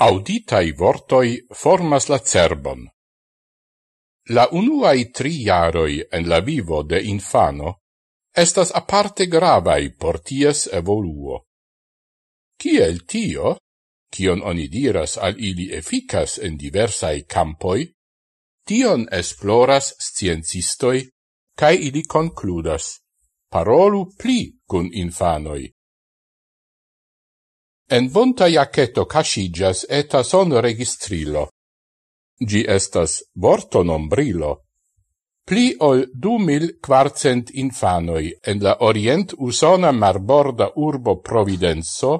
Auditai vortoi formas la cerbon. La unuai tri jaroi en la vivo de infano estas aparte gravai por ties evoluo. Ciel tio, cion oni diras al ili efficas en diversai campoi, tion esploras sciencistoi, cae ili concludas. Parolu pli cun infanoi. En vunta jaceto casigas eta son registrilo. Gi estas vortonombrilo. Pli ol du mil quarcent infanoi en la orient usona marborda urbo Providenzo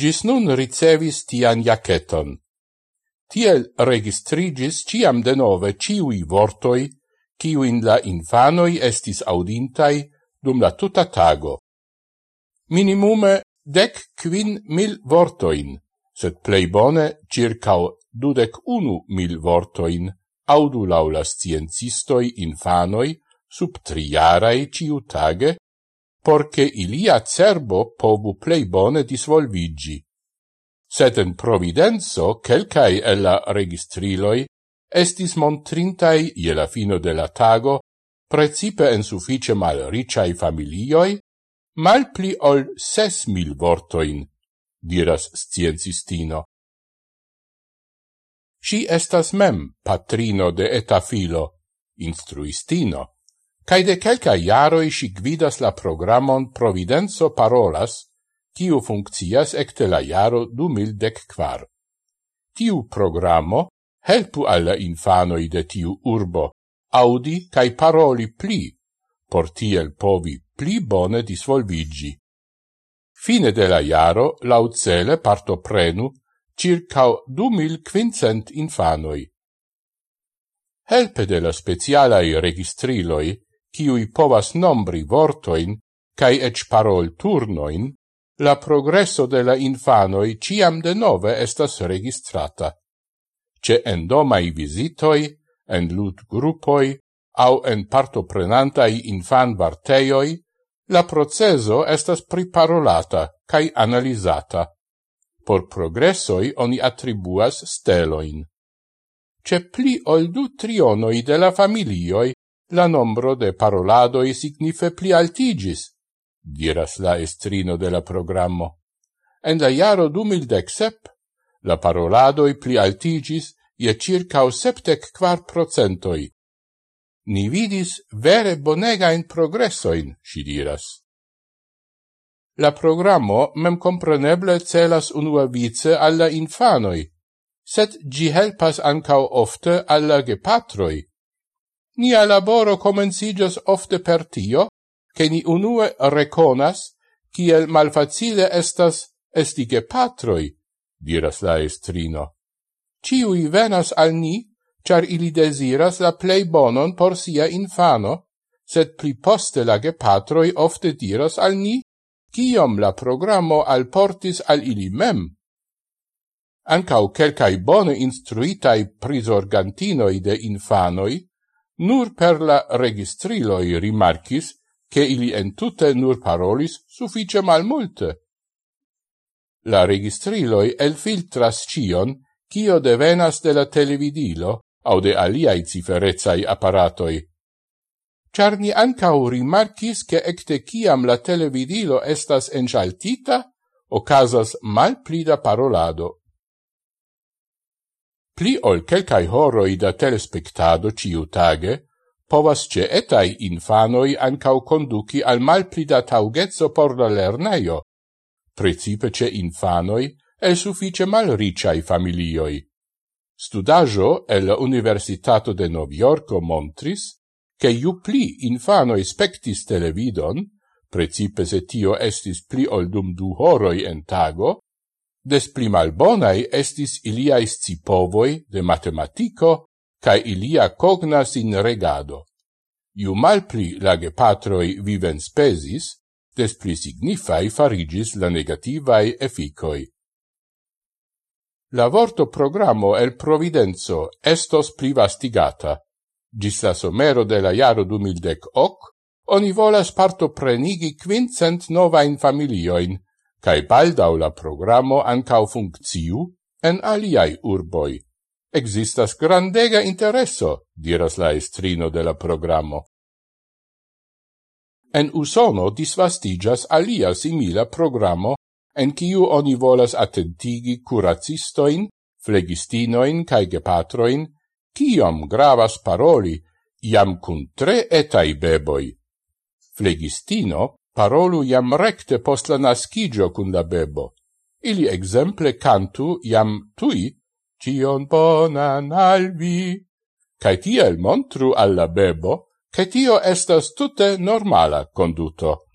gis nun ricevis tian jaceton. Tiel registrigis ciam denove ciui vortoi, ciuin la infanoi estis audintai dum la tuta tago. Minimume dec quin mil vortoin, sed plei bone circau dudec unu mil vortoin, audu laulas sciencistoi infanoi sub triarae ciutage, porce ilia cerbo povu plei bone disvolvigi. Sed en providenzo quelcae ella registriloi estis montrintai je la fino de la tago, precipe en suffice mal ricai familioi, mal pli ol ses mil vortoin, diras sciencistino. Si estas mem patrino de eta filo, instruistino, cae de quelca iaroi si gvidas la programon Providenzo Parolas, kiu funkcias ecte la jaro 2014. Tiu programo helpu alla infanoi de tiu urbo audi cae paroli pli, por tiel povi pli bone disvolvigi. Fine de la iaro laucele partoprenu circa du mil quincent infanoi. Helpe de la specialai registriloi, ciui povas nombri vortoin, cae ec parol turnoin, la progresso de la infanoi ciam de nove estas registrata. Ce endomai visitoi, en lut gruppoi, au en partoprenantai infan varteioi, la proceso estas priparolata cae analizata. Por progressoi oni attribuas steloin. Ce pli ol du trionoi de la familioi, la nombro de paroladoi signife pli altigis, diras la estrino de la programmo. En la jaro du mildexep, la paroladoi pli altigis je circa septec quar procentoi, Ni vidis vere bonega in progressoin, si diras. La programo mem compreneble celas unua vice alla infanoi, set gi helpas ancao ofte alla gepatroi. Nia laboro comencigios ofte per tio, che ni unue reconas kiel malfacile estas esti gepatroi, diras la estrino. Ciui venas al ni char ili desiras la plei bonon por sia infano, sed pli poste la gepatroi ofte diras al ni, kiom la programo alportis al ili mem. Ancau quelcae bone instruitai prisorgantinoi de infanoi, nur per la registriloi rimarcis, che ili entute nur parolis suffice mal multe. La registriloi el filtras cion, cio devenas de la televidilo, au de aliai ciferezai apparatoi. Char ni ancau rimarcis che ecte ciam la televidilo estas enxaltita, ocasas mal plida parolado. Pli ol quelcai horoi da telespectado ciutage, povas ce etai infanoi ancau conduci al malplida taugezzo por la lerneio, precipe ce infanoi e suffice malricai familioi. Studajo el Universitato de Novjorko montris che ju pli infano spectis televidon, precipe se tio estis pli ol dum du horoi en tago, des pli malbonai estis iliai scipovoi de matematico cae ilia cognas in regado. Iu malpli la gepatroi viven spesis, des pli signifai farigis la negativae efficoi. La vorto programo el providenzo estos privastigata. Gis la somero de la jaro du mildec hoc, oni volas partoprenigi quincent novain familioin, cae baldau la programo ancau funcciu en aliai urboi. Existas grandega intereso, diras la estrino de la programo. En Usono disvastigas alia simila programo en kiu oni volas attentigi curacistoin, flegistinoin cae gepatroin, kiom gravas paroli, iam cun tre etai beboi. Flegistino parolu iam recte post la nascigio cun la bebo. Ili exemple cantu iam tui, cion bonan al vi, cae tiel montru alla bebo, che tio estas tutte normala conduto.